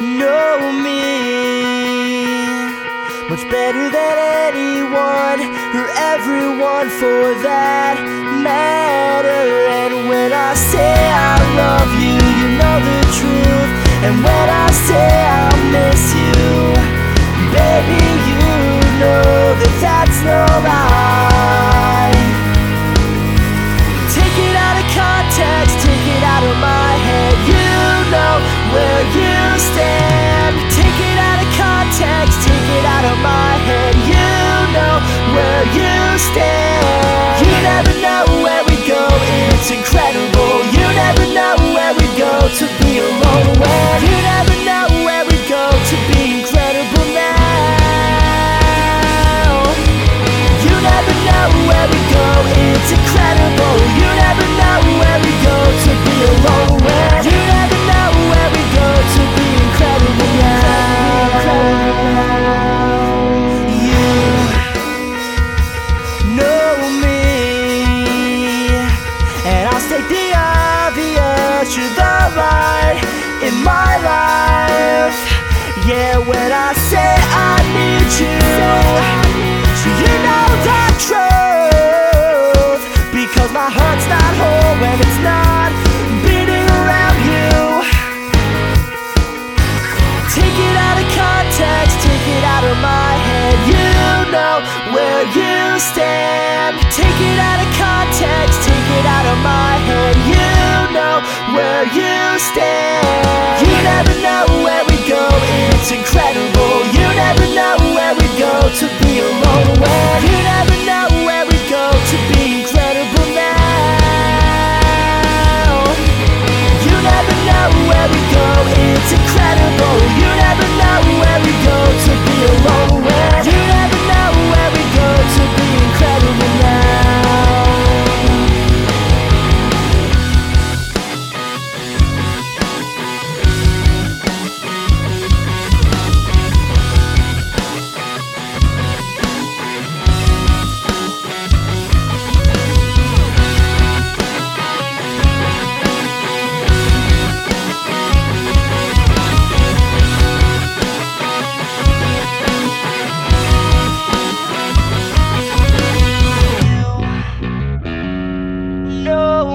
know me much better than anyone or everyone for that matter. And when I say I love you, you know the truth. And when I say I miss you, baby, you know that that's no lie. it out of my head. You know where you stand. Take it out of context. Take it out of my head. You know where you stand.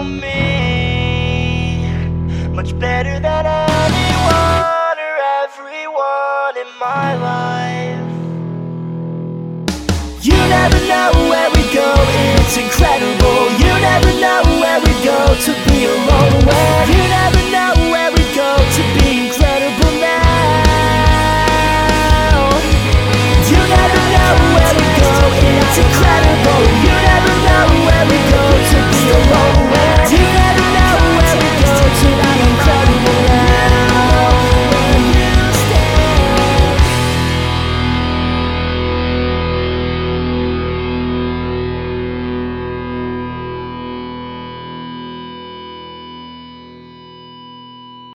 me much better than anyone or everyone in my life. You never know where we go, it's incredible. You